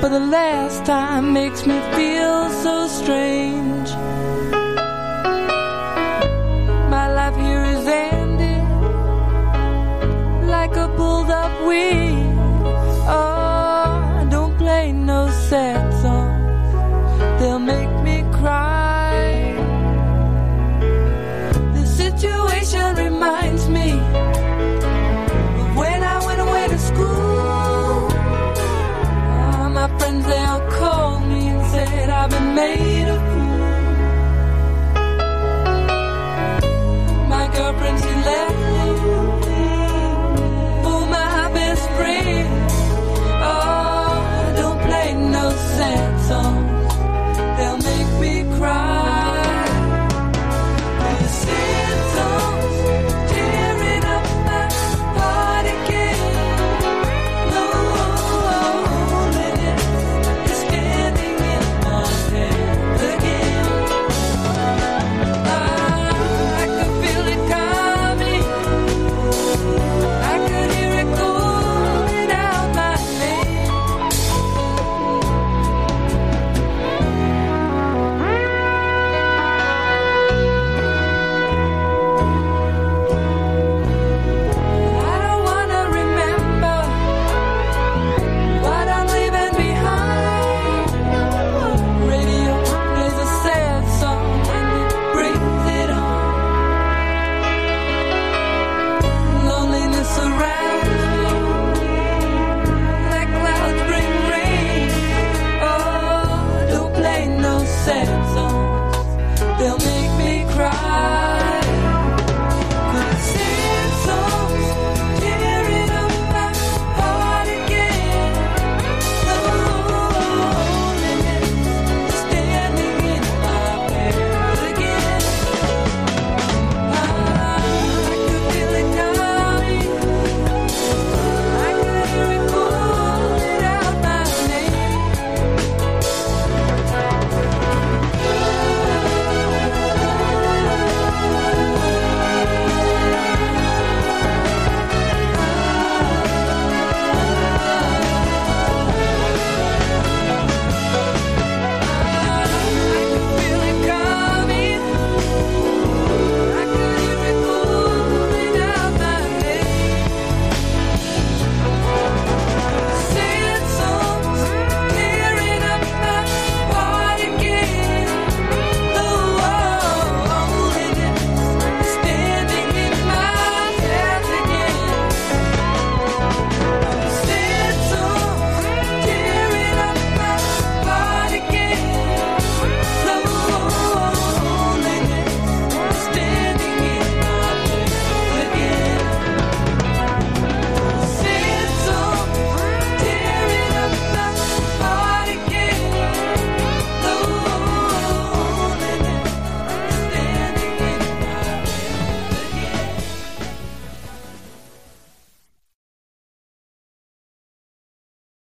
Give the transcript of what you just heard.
for the last time makes me feel so strange. My life here is ending like a pulled up wing. made